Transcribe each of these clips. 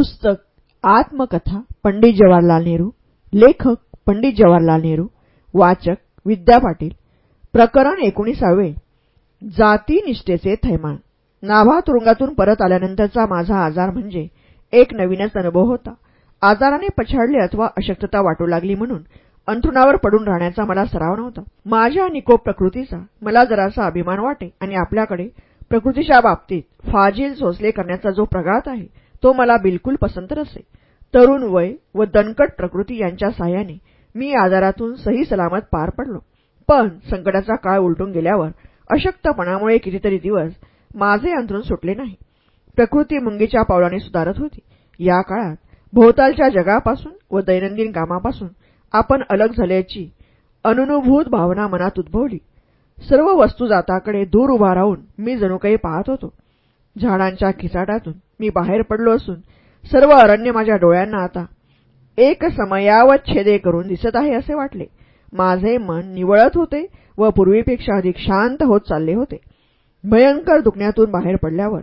पुस्तक आत्मकथा पंडित जवाहरलाल नेहरू लेखक पंडित जवाहरलाल नेहरू वाचक विद्या पाटील प्रकरण एकोणीसावे जातीनिष्ठेचे थैमान. नाभा तुरुंगातून परत आल्यानंतरचा माझा आजार म्हणजे एक नवीनच अनुभव होता. आजाराने पछाडले अथवा अशक्तता वाटू लागली म्हणून अंथरुणावर पडून राहण्याचा मला सराव नव्हता. माझ्या निकोप प्रकृतीचा मला जरासा अभिमान वाटे आणि आपल्याकडे प्रकृतीच्या बाबतीत फाजील सोसले करण्याचा जो प्रघात आहे तो मला बिलकुल पसंत नसे. तरुण वय व दणकट प्रकृती यांच्या साह्याने मी आजारातून सही सलामत पार पडलो. पण संकटाचा काळ उलटून गेल्यावर अशक्तपणामुळे कितीतरी दिवस माझे अंथरून सुटले नाही. प्रकृती मुंगीच्या पावलाने सुधारत होती. या काळात भोवतालच्या जगापासून व दैनंदिन कामापासून आपण अलग झाल्याची अनुभूत भावना मनात उद्भवली. सर्व वस्तू जाताकडे दूर उभा राहून मी जणू काही पाहत होतो. झाडांच्या खिसाटातून मी बाहेर पडलो असून सर्व अरण्य माझ्या डोळ्यांना आता एक समयावत छेदे करून दिसत आहे असे वाटले. माझे मन निवळत होते व पूर्वीपेक्षा अधिक शांत होत चालले होते. भयंकर दुखण्यातून बाहेर पडल्यावर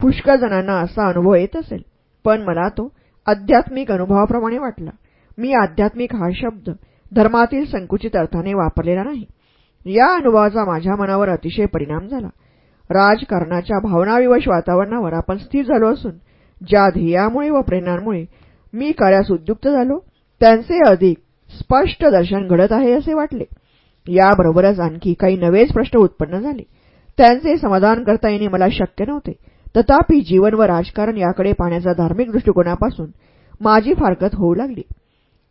पुष्कळ जणांना असा अनुभव येत असेल. पण मला तो आध्यात्मिक अनुभवाप्रमाणे वाटला. मी आध्यात्मिक हा शब्द धर्मातील संकुचित अर्थाने वापरलेला नाही. या अनुभवाचा माझ्या मनावर अतिशय परिणाम झाला. राजकारणाच्या भावनाविवश वातावरणावर आपण स्थिर झालो असून ज्या ध्येयामुळे व प्रेरणांमुळे मी कार्यास उद्युक्त झालो त्यांचे अधिक स्पष्ट दर्शन घडत आहे असे वाटले. याबरोबरच आणखी काही नवेच प्रश्न उत्पन्न झाले. त्यांचे समाधान करता येणे मला शक्य नव्हते. तथापि जीवन व राजकारण याकडे पाहण्याच्या धार्मिक दृष्टिकोनापासून माझी फारकत होऊ लागली.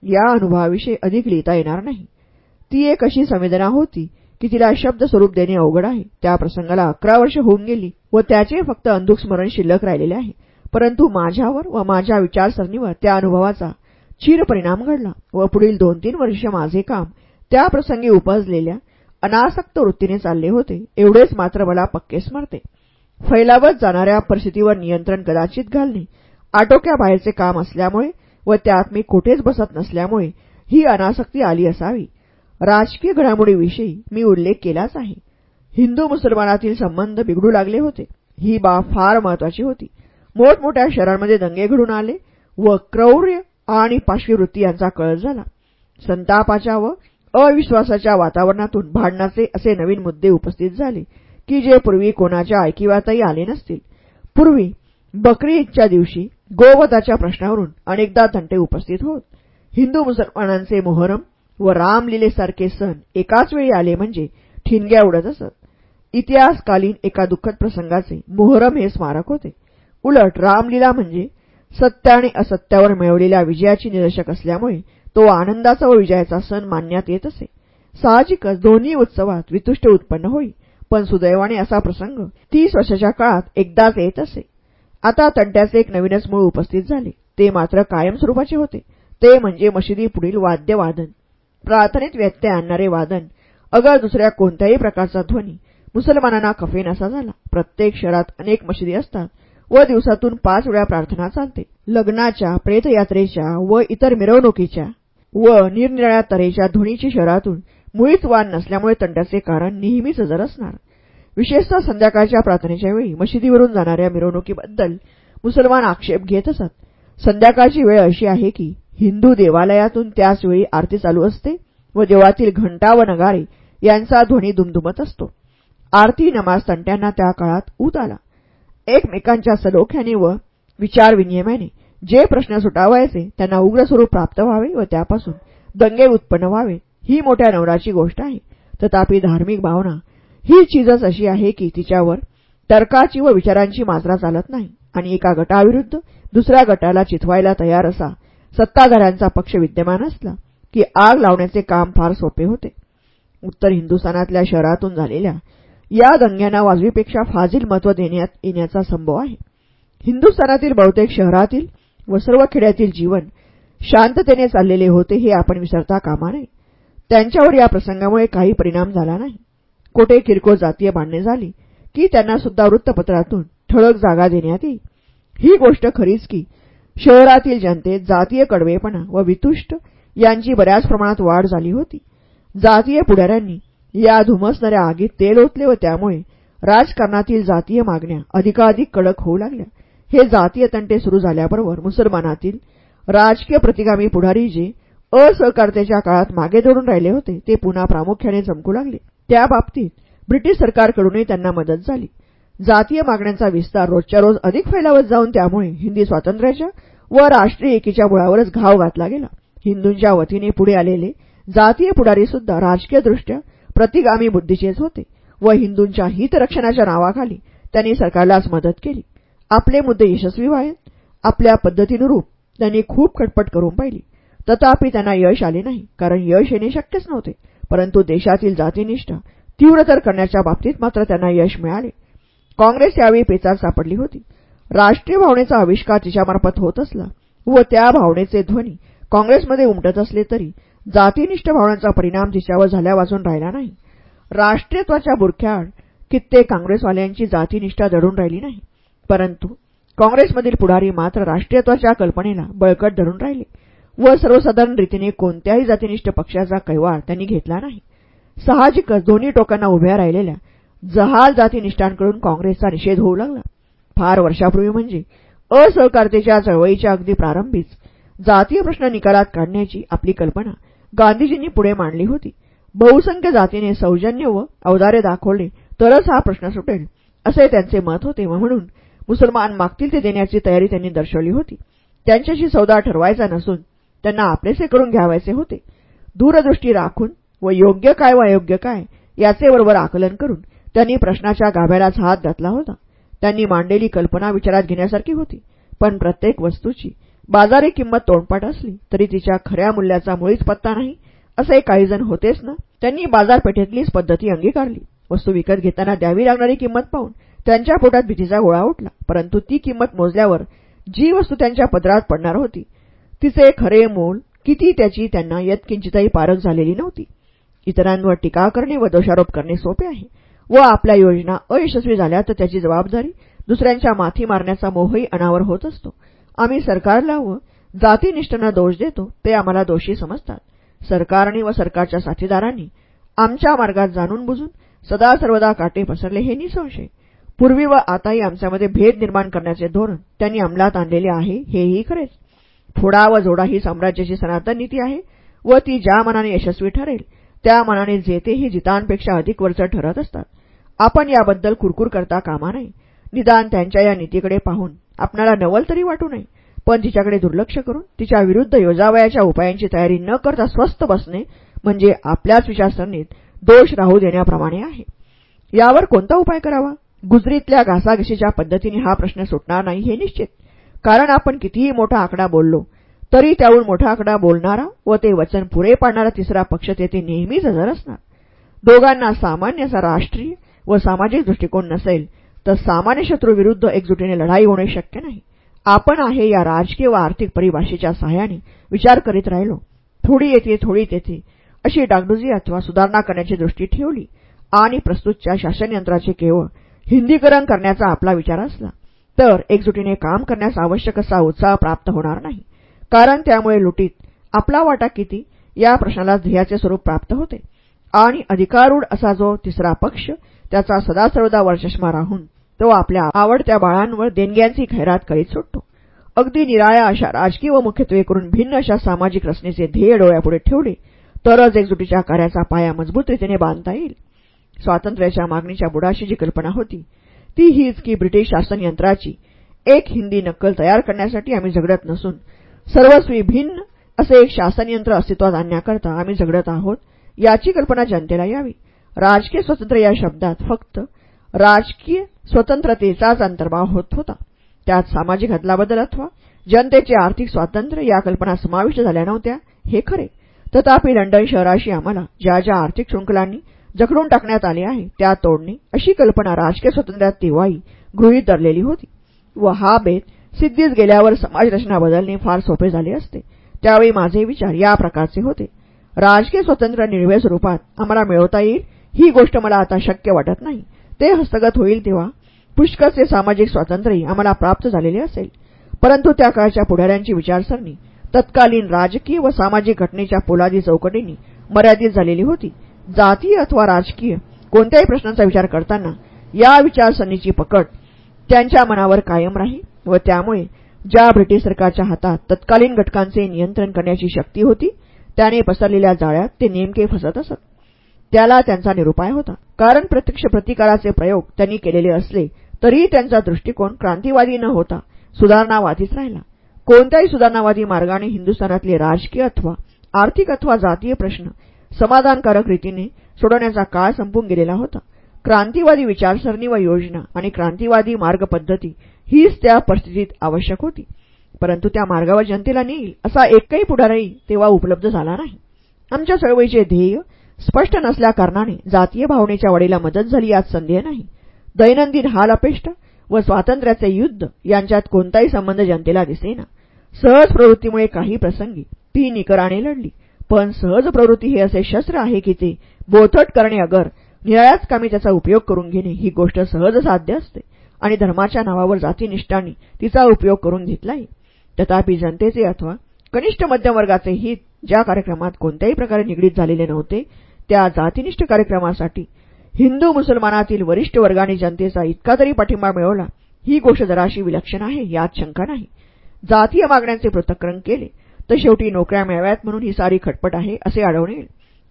या अनुभवाविषयी अधिक लिहिता येणार नाही. ती एक अशी संवेदना होती की तिला शब्द स्वरूप देणे अवघड आहे. त्या प्रसंगाला अकरा वर्ष होऊन गेली व त्याचे फक्त अंधुक स्मरण शिल्लक राहिलेले आहे. परंतु माझ्यावर व माझ्या विचारसरणीवर त्या अनुभवाचा चिर परिणाम घडला व पुढील दोन तीन वर्ष माझे काम त्या प्रसंगी उपजलेल्या अनासक्त वृत्तीने चालले होते. एवढेच मात्र मला पक्के स्मरते. फैलावत जाणाऱ्या परिस्थितीवर नियंत्रण कदाचित घालणे आटोक्याबाहेरचे काम असल्यामुळे व त्यात मी कुठेच बसत नसल्यामुळे ही अनासक्ती आली असावी. राजकीय घडामोडीविषयी मी उल्लेख केलाच आहे. हिंदू मुसलमानातील संबंध बिघडू लागले होते. ही बाब फार महत्वाची होती. मोठमोठ्या शहरांमध्ये दंगे घडून आले व क्रौर्य आणि पाशवीवृत्ती यांचा कळस झाला. संतापाच्या व अविश्वासाच्या वातावरणातून भांडणाचे असे नवीन मुद्दे उपस्थित झाले की जे पूर्वी कोणाच्या ऐकिवातही आले नसतील. पूर्वी बकरी ईदच्या दिवशी गोवधाच्या प्रश्नावरून अनेकदा तंटे उपस्थित होत. हिंदू मुसलमानांचे मोहरम व रामलीलेसारखे सण एकाच वेळी आले म्हणजे ठिणग्या उडत असत. इतिहासकालीन एका दुःखद प्रसंगाचे मोहरम हे स्मारक होते. उलट रामलीला म्हणजे सत्य आणि असत्यावर मिळवलेल्या विजयाची निदर्शक असल्यामुळे तो आनंदाचा व विजयाचा सण मानण्यात येत असे. साहजिकच दोन्ही उत्सवात वितुष्ट उत्पन्न होई पण सुदैवाने असा प्रसंग तीस वर्षाच्या काळात एकदाच येत असे. आता तंट्याचे एक नवीनच मूळ उपस्थित झाले. ते मात्र कायमस्वरूपाचे होते. ते म्हणजे मशिदीपुढील वाद्यवादन. प्रार्थनेत व्यत्यय आणणारे वादन अगर दुसऱ्या कोणत्याही प्रकारचा ध्वनी मुसलमानांना खफेनासा झाला. प्रत्येक शहरात अनेक मशिदी असतात व दिवसातून पाच वेळा प्रार्थना चालते. लग्नाच्या प्रेतयात्रेच्या व इतर मिरवणुकीच्या व निरनिराळ्या तऱ्हेच्या ध्वनीची शहरातून मुळीच वाण नसल्यामुळे तंट्याचे कारण नेहमीच हजर असणार. विशेषतः संध्याकाळच्या प्रार्थनेच्या वेळी मशिदीवरून जाणाऱ्या मिरवणुकीबद्दल मुसलमान आक्षेप घेत असत. संध्याकाळची वेळ अशी आहे की हिंदू देवालयातून त्याचवेळी आरती चालू असते व देवातील घंटा व नगारे यांचा ध्वनी दुमदुमत असतो. आरती नमाज तंट्यांना त्या काळात ऊत आला. एकमेकांच्या सलोख्याने व विचारविनिमयाने जे प्रश्न सुटावायचे त्यांना उग्र स्वरूप प्राप्त व्हावे व त्यापासून दंगे उत्पन्न व्हावे ही मोठ्या नवराची गोष्ट आहे. तथापि धार्मिक भावना ही चीजच अशी आहे की तिच्यावर तर्काची व विचारांची मात्रा चालत नाही आणि एका गटाविरुद्ध दुसऱ्या गटाला चिथवायला तयार असा सत्ताधाऱ्यांचा पक्ष विद्यमान असला की आग लावण्याचे काम फार सोपे होते. उत्तर हिंदुस्थानातल्या शहरातून झालेल्या या दंग्यांना वाजवीपेक्षा फाजील महत्त्व देण्यात येण्याचा संभव आहे. हिंदुस्थानातील बहुतेक शहरातील व सर्व खेड्यातील जीवन शांततेने चाललेले होते हे आपण विसरता कामा नये. त्यांच्यावर या प्रसंगामुळे काही परिणाम झाला नाही. कोठे किरकोळ जातीय भांडणे झाली की त्यांना सुद्धा वृत्तपत्रातून ठळक जागा देण्यात येईल. ही गोष्ट खरीच की शहरातील जनतेत जातीय कडवेपणा व वितुष्ट यांची बऱ्याच प्रमाणात वाढ झाली होती. जातीय पुढाऱ्यांनी या धुमसणाऱ्या आगीत तेल ओतले व त्यामुळे राजकारणातील जातीय मागण्या अधिकाधिक कडक होऊ लागल्या. हे जातीय तंटे सुरू झाल्याबरोबर मुसलमानातील राजकीय प्रतिगामी पुढारी जे असहकारतेच्या काळात मागे धरून राहिले होते ते पुन्हा प्रामुख्याने चमकू लागले. त्या बाबतीत ब्रिटिश सरकारकडूनही त्यांना मदत झाली. जातीय मागण्यांचा विस्तार रोजच्या रोज अधिक फैलावत जाऊन त्यामुळे हिंदी स्वातंत्र्याच्या व राष्ट्रीय एकीच्या मुळावरच घाव घातला गेला. हिंदूंच्या वतीने पुढे आलेले जातीय पुढारी सुद्धा राजकीयदृष्ट्या प्रतिगामी बुद्धीचेच होते व हिंदूंच्या हितरक्षणाच्या नावाखाली त्यांनी सरकारलाच मदत केली. आपले मुद्दे यशस्वी व्हावेत आपल्या पद्धतीनुरूप त्यांनी खूप खटपट करून पाहिली. तथापि त्यांना यश आले नाही कारण यश येणे शक्यच नव्हते परंतु देशातील जातीनिष्ठा तीव्रतर करण्याच्या बाबतीत मात्र त्यांना यश मिळाले. काँग्रेस यावेळी पेचात सापडली होती. राष्ट्रीय भावनेचा आविष्कार तिच्यामार्फत होत असला व त्या भावनेचे ध्वनी काँग्रेसमध्ये उमटत असले तरी जातीनिष्ठ भावनांचा परिणाम तिच्यावर झाल्यावाचून राहिला नाही. राष्ट्रीयत्वाच्या बुरख्याआड कित्येक काँग्रेसवाल्यांची जातीनिष्ठा दडून राहिली नाही. परंतु काँग्रेसमधील पुढारी मात्र राष्ट्रीयत्वाच्या कल्पनेला बळकट धरून राहिले व सर्वसाधारण रीतीने कोणत्याही जातीनिष्ठ पक्षाचा कैवार त्यांनी घेतला नाही. साहजिकच दोन्ही टोकांना उभ्या राहिलेल्या जहाल जातीनिष्ठांकडून काँग्रेसचा निषेध होऊ लागला. फार वर्षापूर्वी म्हणजे असहकारतेच्या चळवळीच्या अगदी प्रारंभीच जातीय प्रश्न निकालात काढण्याची आपली कल्पना गांधीजींनी पुढे मांडली होती. बहुसंख्य जातीने सौजन्य व अवदारे दाखवले तरच हा प्रश्न सुटेल असे त्यांचे मत होते म्हणून मुसलमान मागतील ते देण्याची तयारी त्यांनी दर्शवली होती. त्यांच्याशी सौदा ठरवायचा नसून त्यांना आपलेसे करून घ्यावायचे होते. दूरदृष्टी राखून व योग्य काय व अयोग्य काय याचे बरोबर आकलन करून त्यांनी प्रश्नाच्या गाभ्यालाच हात घातला होता. त्यांनी मांडलेली कल्पना विचारात घेण्यासारखी होती. पण प्रत्येक वस्तूची बाजारी किंमत तोंडपाठ असली तरी तिच्या खऱ्या मूल्याचा मुळीच पत्ता नाही. असे काहीजण होतेच ना? त्यांनी बाजारपेठेतलीच पद्धती अंगीकारली. वस्तू विकत घेताना द्यावी लागणारी किंमत पाहून त्यांच्या पोटात भीतीचा गोळा उठला. परंतु ती किंमत मोजल्यावर जी वस्तू त्यांच्या पदरात पडणार होती तिचे खरे मोल किती त्याची त्यांना यत्किंचितही पारख झालेली नव्हती. इतरांवर टीका करणे व दोषारोप करणे सोपे आहे. व आपल्या योजना अयशस्वी झाल्या तर त्याची जबाबदारी दुसऱ्यांच्या माथी मारण्याचा मोहही अनावर होत असतो. आम्ही सरकारला व जातीनिष्ठांना दोष देतो ते आम्हाला दोषी समजतात. सरकारने व सरकारच्या साथीदारांनी आमच्या मार्गात जाणून बुजून सदा सर्वदा काटे पसरले हे निसंशय. पूर्वी व आताही आमच्यामध्ये भेद निर्माण करण्याचे धोरण त्यांनी अंमलात आणलेले आहे हेही खरेच. फोडा व जोडा ही साम्राज्याची सनातन नीती आहे व ती ज्या मनाने यशस्वी ठरेल त्या मनाने जेते ही जितांपेक्षा अधिक वरचढ ठरत असतात. आपण याबद्दल कुरकुर करता कामा नये. निदान त्यांच्या या नीतीकडे पाहून आपणाला नवल तरी वाटू नये. पण तिच्याकडे दुर्लक्ष करून तिच्या विरुद्ध योजावयाच्या उपायांची तयारी न करता स्वस्थ बसणे म्हणजे आपल्याच विचारसरणीत दोष राहू देण्याप्रमाणे आहे. यावर कोणता उपाय करावा? गुजरीतल्या घासाघशीच्या पद्धतीने हा प्रश्न सुटणार नाही हे निश्चित. कारण आपण कितीही मोठा आकडा बोललो तरी त्याहून मोठा आकडा बोलणारा व ते वचन पुरे पाडणारा तिसरा पक्ष तेथे नेहमीच हजर असणार. दोघांना सामान्य असा राष्ट्रीय व सामाजिक दृष्टिकोन नसेल तर सामान्य शत्रूविरुद्ध एकजुटीने लढाई होणे शक्य नाही. आपण आहे या राजकीय व आर्थिक परिभाषेच्या सहाय्याने विचार करीत राहिलो. थोडी येते थोडी तेथे अशी डागडुजी अथवा सुधारणा करण्याची दृष्टी ठेवली. आणि प्रस्तुतच्या शासनयंत्राचे केवळ हिंदीकरण करण्याचा आपला विचार असला तर एकजुटीने काम करण्यास आवश्यक असा उत्साह प्राप्त होणार नाही. कारण त्यामुळे लुटीत आपला वाटा किती या प्रश्नाला ध्येयाचे स्वरूप प्राप्त होते. आणि अधिकारूढ असा जो तिसरा पक्ष त्याचा सदा सर्वदा राहून तो आपल्या आवडत्या बाळांवर देणग्यांची खैरात करीत सुटतो. अगदी निराळ्या अशा राजकीय व मुख्यत्वे करून भिन्न अशा सामाजिक रचनेचे ध्येय डोळ्यापुढे ठेवले तरच एकजुटीच्या कार्याचा पाया मजबूत रीतीने बांधता येईल. स्वातंत्र्याच्या मागणीच्या बुडाशी जी कल्पना होती ती हीच की ब्रिटिश शासन यंत्राची एक हिंदी नक्कल तयार करण्यासाठी आम्ही झगडत नसून सर्वस्वी भिन्न असे एक शासनयंत्र अस्तित्वात आणण्याकरता आम्ही झगडत आहोत याची कल्पना जनतेला यावी. राजकीय स्वातंत्र्य या शब्दात फक्त राजकीय स्वतंत्रतेचाच अंतर्भाव होत होता. त्यात सामाजिक हदलाबदल अथवा जनतेचे आर्थिक स्वातंत्र्य या कल्पना समाविष्ट झाल्या नव्हत्या. हे खरे. तथापि लंडन शहराशी आम्हाला ज्या ज्या आर्थिक शृंखलांनी जखडून टाकण्यात आले आहे त्या तोडणे अशी कल्पना राजकीय स्वातंत्र्यात तेव्हाही गृहीत धरलेली होती. व हा बेत सिद्धीच गेल्यावर समाजरचना बदलणे फार सोपे झाले असते. त्यावेळी माझे विचार या प्रकारचे होते. राजकीय स्वातंत्र्य निर्भय स्वरूपात आम्हाला मिळवता येईल? ही गोष्ट मला आता शक्य वाटत नाही. ते हस्तगत होईल तेव्हा. पुष्कळचे सामाजिक स्वातंत्र्यही आम्हाला प्राप्त झालेले असेल. परंतु त्या काळच्या पुढाऱ्यांची विचारसरणी तत्कालीन राजकीय व सामाजिक घटनेच्या पोलादी चौकटींनी मर्यादित झालेली होती. जातीय अथवा राजकीय कोणत्याही प्रश्नांचा विचार करताना या विचारसरणीची पकड त्यांच्या मनावर कायम राही व त्यामुळे ज्या ब्रिटिश सरकारच्या हातात तत्कालीन घटकांचे नियंत्रण करण्याची शक्ती होती त्याने पसरलेल्या जाळ्यात ते नेमके फसत असत. त्याला त्यांचा निरुपाय होता. कारण प्रत्यक्ष प्रतिकाराचे प्रयोग त्यांनी केलेले असले तरीही त्यांचा दृष्टिकोन क्रांतिवादी न होता सुधारणावादीच राहिला. कोणत्याही सुधारणावादी मार्गाने हिंदुस्थानातले राजकीय अथवा आर्थिक अथवा जातीय प्रश्न समाधानकारक रीतीने सोडवण्याचा काळ संपून गेलेला होता. क्रांतिवादी विचारसरणी व योजना आणि क्रांतिवादी मार्गपद्धती हीच त्या परिस्थितीत आवश्यक होती. परंतु त्या मार्गावर जनतेला नेईल असा एकही पुढारही तेव्हा उपलब्ध झाला नाही. आमच्या चळवळीचे ध्येय स्पष्ट नसल्याकारणाने जातीय भावनेच्या वाढीला मदत झाली यात संदेह नाही. दैनंदिन हाल अपेष्टा व स्वातंत्र्याचे युद्ध यांच्यात कोणताही संबंध जनतेला दिसेना सहज प्रवृत्तीमुळे काही प्रसंगी ती निकराने लढली. पण सहज प्रवृत्ती हे असे शस्त्र आहे की ते बोथट करणे अगर निराळ्याच कामी त्याचा उपयोग करून घेणे ही गोष्ट सहज साध्य असते आणि धर्माच्या नावावर जातीनिष्ठांनी तिचा उपयोग करून घेतलाही तथापि जनतेचे अथवा कनिष्ठ मध्यमवर्गाचे हित ज्या कार्यक्रमात कोणत्याही प्रकारे निगडीत झालेले नव्हते त्या जातीनिष्ठ कार्यक्रमासाठी हिंदू मुसलमानातील वरिष्ठ वर्गाने जनतेचा इतका तरी पाठिंबा मिळवला. ही गोष्ट जराशी विलक्षण आहे यात शंका नाही. जातीय मागण्यांचे पृथक्करण केले तर शेवटी नोकऱ्या मिळाव्यात म्हणून ही सारी खटपट आहे असे आढळून येईल.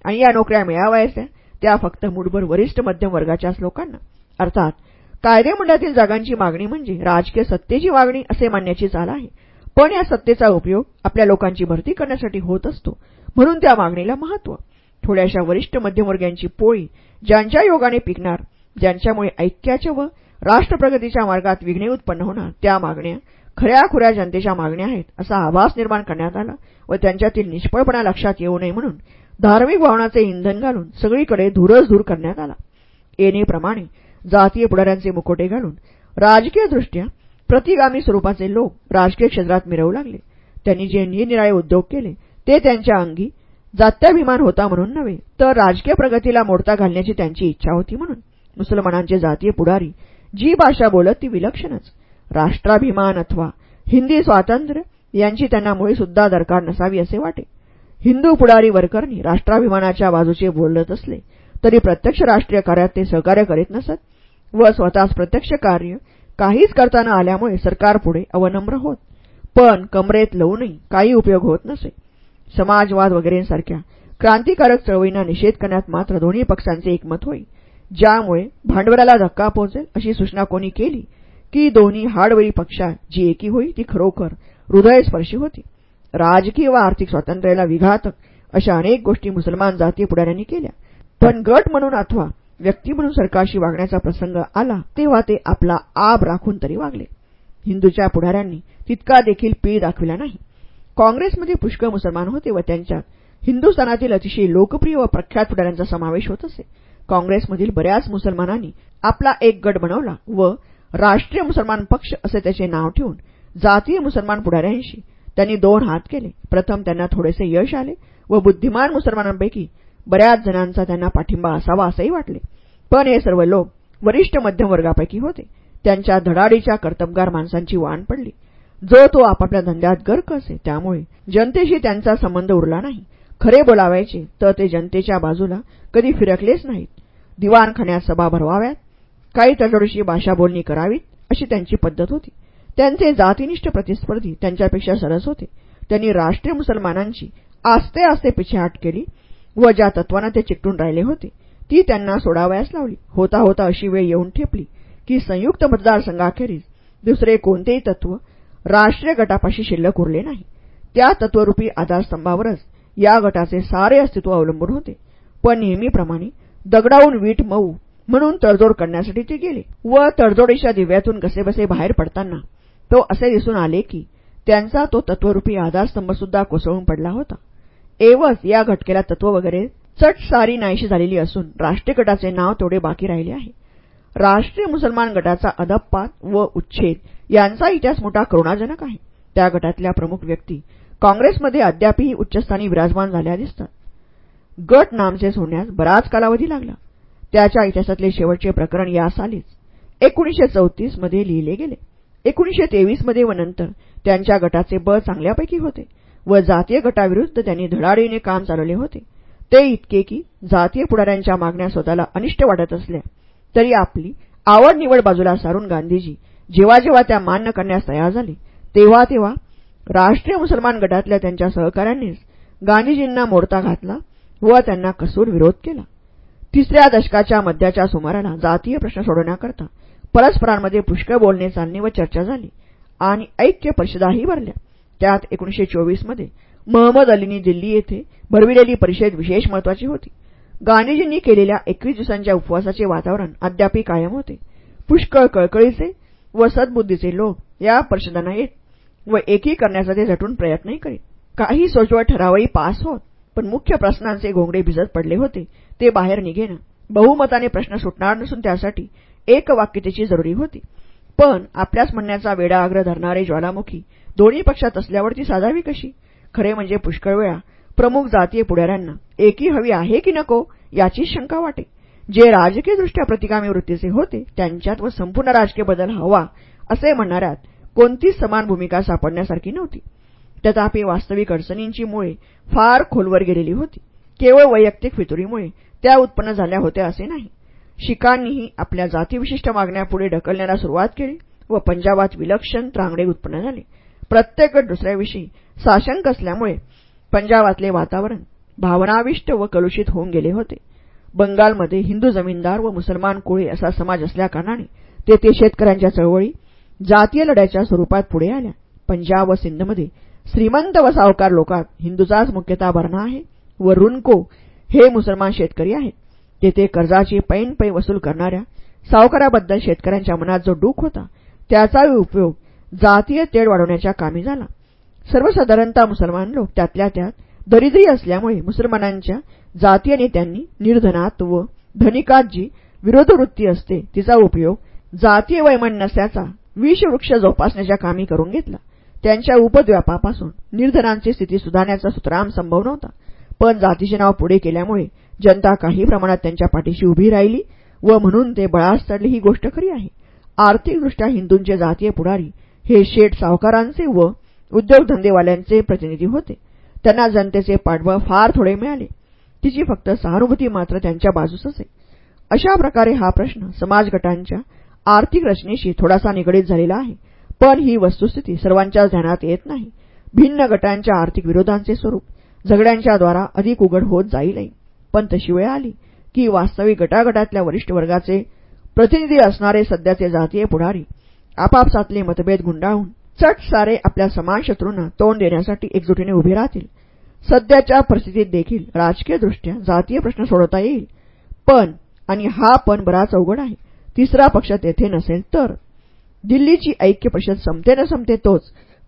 आणि या नोकऱ्या मिळावायच्या त्या फक्त मुठभर वरिष्ठ मध्यम वर्गाच्याच लोकांना. अर्थात कायदेमंडळातील जागांची मागणी म्हणजे राजकीय सत्तेची मागणी असे मानण्याची चाल आहे. पण या सत्तेचा उपयोग आपल्या लोकांची भरती करण्यासाठी होत असतो म्हणून त्या मागणीला महत्त्व थोड्याशा वरिष्ठ मध्यमवर्गीयांची पोळी ज्यांच्या योगाने पिकणार ज्यांच्यामुळे ऐक्याच्या व राष्ट्रप्रगतीच्या मार्गात विघ्ने उत्पन्न होणार त्या मागण्या खऱ्याखुऱ्या जनतेच्या मागण्या आहेत असा आभास निर्माण करण्यात आला व त्यांच्यातील निष्फळपणा लक्षात येऊ नये म्हणून धार्मिक भावनाचे इंधन घालून सगळीकडे धुरच धूर करण्यात आला. येणेप्रमाणे जातीय पुढाऱ्यांचे मुकोटे घालून राजकीयदृष्ट्या प्रतिगामी स्वरूपाचे लोक राजकीय क्षेत्रात मिरवू लागले. त्यांनी जे निरनिराळे उद्योग केले ते त्यांच्या अंगी जात्याभिमान होता म्हणून नव्हे तर राजकीय प्रगतीला मोडता घालण्याची त्यांची इच्छा होती म्हणून. मुसलमानांचे जातीय पुढारी जी भाषा बोलत ती विलक्षणच. राष्ट्राभिमान अथवा हिंदी स्वातंत्र्य यांची त्यांना मुळीसुद्धा दरकार नसावी असे वाटे. हिंदू पुढारी वरकरणी राष्ट्राभिमानाच्या बाजूचे बोलत असले तरी प्रत्यक्ष राष्ट्रीय कार्यात ते सहकार्य करीत नसत व स्वतःच प्रत्यक्ष कार्य काहीच करताना आल्यामुळे सरकारपुढे अवनम्र होत. पण कमरेत लवूनही काही उपयोग होत नसे. समाजवाद वगैरेसारख्या क्रांतिकारक चळवळींना निषेध करण्यात मात्र दोन्ही पक्षांचे एकमत होई. ज्यामुळे भांडवलाला धक्का पोहोचेल अशी सूचना कोणी केली की दोन्ही हाडवळी पक्षात जी एकी होई ती खरोखर हृदयस्पर्शी होती. राजकीय व आर्थिक स्वातंत्र्याला विघातक अशा अनेक गोष्टी मुसलमान जातीय पुढाऱ्यांनी केल्या. पण गट म्हणून अथवा व्यक्ती म्हणून सरकारशी वागण्याचा प्रसंग आला तेव्हा ते आपला आब राखून तरी वागले. हिंदूच्या पुढाऱ्यांनी तितका देखील पीळ दाखविला नाही. काँग्रेसमध्ये पुष्कळ मुसलमान होते व त्यांच्यात हिंदुस्थानातील अतिशय लोकप्रिय व प्रख्यात पुढाऱ्यांचा समावेश होत असे. काँग्रेसमधील बऱ्याच मुसलमानांनी आपला एक गट बनवला व राष्ट्रीय मुसलमान पक्ष असे त्याचे नाव ठेवून जातीय मुसलमान पुढाऱ्यांशी त्यांनी दोन हात केले. प्रथम त्यांना थोडेसे यश आले व बुद्धिमान मुसलमानांपैकी बऱ्याच जणांचा त्यांना पाठिंबा असावा असंही वाटले. पण हे सर्व लोक वरिष्ठ मध्यम वर्गापैकी होते. त्यांच्या धडाडीच्या कर्तबगार माणसांची वाण पडली. जो तो आपापल्या धंद्यात गर्क असे त्यामुळे जनतेशी त्यांचा संबंध उरला नाही. खरे बोलावायचे तर ते जनतेच्या बाजूला कधी फिरकलेच नाहीत. दिवाणखान्यात सभा भरवाव्यात काही तडजोडीशी भाषा बोलणी करावीत अशी त्यांची पद्धत होती. त्यांचे जातीनिष्ठ प्रतिस्पर्धी त्यांच्यापेक्षा सरस होते. त्यांनी राष्ट्रीय मुसलमानांची आस्ते आस्ते पिछेहाट केली व ज्या तत्वांना ते चिकटून राहिले होते ती त्यांना सोडावयास लावली. होता होता अशी वेळ येऊन ठेपली की संयुक्त मतदारसंघाखेरीज दुसरे कोणतेही तत्व राष्ट्रीय गटापाशी शिल्लक उरले नाही. त्या तत्वरूपी आधारस्तंभावरच या गटाचे सारे अस्तित्व अवलंबून होते. पण नेहमीप्रमाणे दगडावून वीट मऊ म्हणून तडजोड करण्यासाठी ते गेले व तडजोडीच्या दिव्यातून कसेबसे बाहेर पडताना तो असे दिसून आले की त्यांचा तो तत्वरूपी आधारस्तंभसुद्धा कोसळून पडला होता. एवच या घटकेला तत्व वगैरे चट सारी नाहीशी झालेली असून राष्ट्रीय गटाचे नाव तेवढे बाकी राहिले आहे. राष्ट्रीय मुसलमान गटाचा अदपपात व उच्छेद यांचा इतिहास मोठा करुणाजनक आहे. त्या गटातल्या प्रमुख व्यक्ती काँग्रेसमध्ये अद्यापही उच्चस्थानी विराजमान झाल्या दिसतात. गट नामचे होण्यास बराच कालावधी लागला. त्याच्या इतिहासातले शेवटचे प्रकरण या सालीच. एकोणीशे चौतीसमध्ये लिहिले गेले. एकोणीशे तेवीसमध्ये व नंतर त्यांच्या गटाचे बळ चांगल्यापैकी होते व जातीय गटाविरुद्ध त्यांनी धडाडीने काम चालवले होते. ते इतके की जातीय पुढाऱ्यांच्या मागण्या स्वतःला अनिष्ट वाटत असल्या तरी आपली आवड निवड बाजूला सारून गांधीजी जेव्हा जेव्हा त्या मान्य करण्यास तयार झाले तेव्हा तेव्हा राष्ट्रीय मुसलमान गटातल्या त्यांच्या सहकाऱ्यांनीच गांधीजींना मोडता घातला व त्यांना कसूर विरोध केला. तिसऱ्या दशकाच्या मध्याच्या सुमाराला जातीय प्रश्न सोडवण्याकरता परस्परांमध्ये पुष्कळ बोलणे चालणे व चर्चा झाली आणि ऐक्य परिषदाही भरल्या. त्यात एकोणीशे चोवीसमध्ये महम्मद अलीनी दिल्ली येथे भरविलेली परिषद विशेष महत्वाची होती. गांधीजींनी केलेल्या एकवीस दिवसांच्या उपवासाचे वातावरण अद्यापही कायम होते. पुष्कळ कळकळीचे व सद्बुद्धीचे लोक या परिषदांना येत व एकी करण्याचा ते झटून प्रयत्नही करीत. काही सोजवळ ठरावही पास होत पण मुख्य प्रश्नांचे घोंगडे भिजत पडले होते ते बाहेर निघेना. बहुमताने प्रश्न सुटणार नसून त्यासाठी एक वाक्यतेची जरुरी होती. पण आपल्याच म्हणण्याचा वेडा आग्रह धरणारे ज्वालामुखी दोन्ही पक्षात असल्यावर ती साधावी कशी? खरे म्हणजे पुष्कळ वेळा प्रमुख जातीय पुढाऱ्यांना एकी हवी आहे की नको याचीच शंका वाटे. जे राजकीयदृष्ट्या प्रतिगामी वृत्तीचे होते त्यांच्यात व संपूर्ण राजकीय बदल हवा असे म्हणणाऱ्यात कोणतीच समान भूमिका सापडण्यासारखी नव्हती. तथापि वास्तविक अडचणींची मुळे फार खोलवर गेलेली होती. केवळ वैयक्तिक फितुरीमुळे त्या उत्पन्न झाल्या होत्या असे नाही. शिखांनीही आपल्या जातीविशिष्ट मागण्या पुढे ढकलण्याला सुरुवात केली व पंजाबात विलक्षण त्रांगडे उत्पन्न झाले. प्रत्येक गट दुसऱ्याविषयी साशंक असल्यामुळे पंजाबातले वातावरण भावनाविष्ट व कलुषित होऊन गेले होते. बंगालमध्ये हिंदू जमीनदार व मुसलमान कोळी असा समाज असल्याकारणाने तेथे शेतकऱ्यांच्या चळवळी जातीय लढ्याच्या स्वरूपात पुढे आल्या. पंजाब व सिंधमध्ये श्रीमंत व सावकार लोकात हिंदूचाच मुख्यतः भरणा आहे व रुनको हे मुसलमान शेतकरी आहेत. तेथे कर्जाची पैन पै वसूल करणाऱ्या सावकाराबद्दल शेतकऱ्यांच्या मनात जो डूक होता त्याचाही उपयोग जातीय तेढ वाढवण्याच्या कामी झाला. सर्वसाधारणतः मुसलमान लोक त्यातल्या त्यात दरिद्री असल्यामुळे मुसलमानांच्या जातीय नेत्यांनी निर्धनात व धनिकात जी विरोधवृत्ती असते तिचा उपयोग जातीय वैमनस्याचा विषवृक्ष जोपासण्याच्या कामी करून घेतला. त्यांच्या उपद्व्यापापासून निर्धनांची स्थिती सुधारण्याचा सुतराम संभव नव्हता. पण जातीचे नाव पुढे केल्यामुळे जनता काही प्रमाणात त्यांच्या पाठीशी उभी राहिली व म्हणून ते बळास चढले ही गोष्ट खरी आहे. आर्थिकदृष्ट्या हिंदूंचे जातीय पुढारी हे शेठ सावकारांचे व उद्योगधंदेवाल्यांचे प्रतिनिधी होते. त्यांना जनतेचे पाठबळ फार थोडे मिळाले. तिची फक्त सहानुभूती मात्र त्यांच्या बाजूस असे अशा प्रकारे हा प्रश्न समाजगटांच्या आर्थिक रचनेशी थोडासा निगडीत झालेला आहे. पण ही वस्तुस्थिती सर्वांच्याच ध्यानात येत नाही. भिन्न गटांच्या आर्थिक विरोधांचे स्वरूप झगड्यांच्याद्वारा अधिक उघड होत जाईलही. पण तशी वेळ आली की वास्तविक गटागटातल्या वरिष्ठ वर्गाचे प्रतिनिधी असणारे सध्याचे जातीय पुढारी आपापसातले मतभेद गुंडाळून चट सारे आपल्या समान शत्रूंना तोंड देण्यासाठी एकजुटीने उभे राहतील. सध्याच्या परिस्थितीत देखील राजकीयदृष्ट्या जातीय प्रश्न सोडवता येईल. पण आणि हा पण बराच अवघड आहे. तिसरा पक्ष तेथे नसेल तर. दिल्लीची ऐक्य परिषद संपते न संपते तोच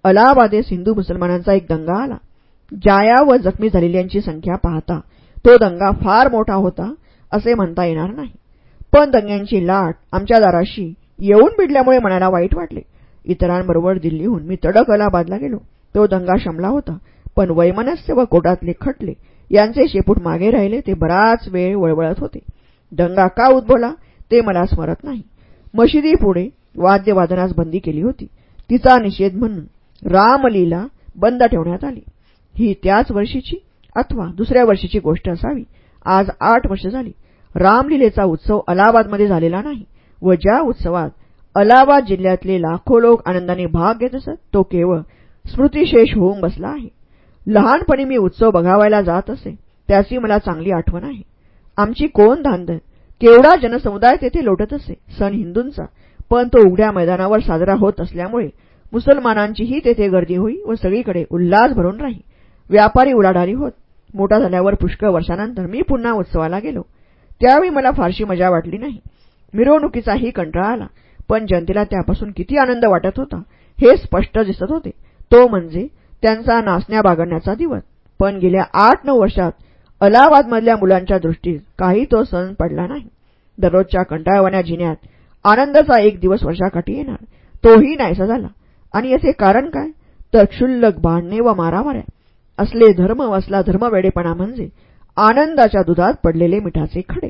अलाहाबादेस हिंदू मुसलमानांचा एक दंगा आला. जाया व जखमी झालेल्यांची संख्या पाहता तो दंगा फार मोठा होता असे म्हणता येणार नाही. पण दंग्यांची लाट आमच्या दाराशी येऊन भिडल्यामुळे मनाला वाईट वाटले. इतरांबरोबर दिल्लीहून मी तडक अलाहाबादला गेलो. तो दंगा शमला होता. पण वैमनस्य व कोटातले खटले यांचे शेपूट मागे राहिले ते बराच वेळ वळवळत होते. दंगा का उद्भवला ते मला स्मरत नाही. मशिदीपुढे वाद्यवादनास बंदी केली होती. तिचा निषेध म्हणून रामलीला बंद ठेवण्यात आली. ही त्याच वर्षीची अथवा दुसऱ्या वर्षीची गोष्ट असावी. आज आठ वर्ष झाली. रामलीलेचा उत्सव अलाहाबादमध्ये झालेला नाही व ज्या उत्सवात अलाहाबाद जिल्ह्यातले लाखो लोक आनंदाने भाग घेत असत तो केवळ स्मृतिशेष होऊन बसला आहे. लहानपणी मी उत्सव बघावायला जात असे त्याची मला चांगली आठवण आहे. आमची कोण धांदल? केवढा जनसमुदाय तेथे लोटत असे? सण हिंदूंचा. पण तो उघड्या मैदानावर साजरा होत असल्यामुळे मुसलमानांचीही तेथे गर्दी होई व सगळीकडे उल्हास भरून राही. व्यापारी उडाडारी होत. मोठा झाल्यावर पुष्कळ वर्षानंतर मी पुन्हा उत्सवाला गेलो. त्यावेळी मला फारशी मजा वाटली नाही. मिरवणुकीचाही कंटाळा आला. पण जनतेला त्यापासून किती आनंद वाटत होता हे स्पष्ट दिसत होते. तो म्हणजे त्यांचा नाचण्या बागडण्याचा दिवस. पण गेल्या आठ नऊ वर्षात अलाहाबादमधल्या मुलांच्या दृष्टीत काही तो सण पडला नाही. दररोजच्या कंटाळवाण्या जिन्यात आनंदाचा एक दिवस वर्षाकाठी येणार. तोही नाहीसा झाला. आणि याचे कारण काय? तर क्षुल्लक भांडणे व मारामाऱ्या. असले धर्म असला धर्मवेडेपणा म्हणजे आनंदाच्या दुधात पडलेले मिठाचे खडे.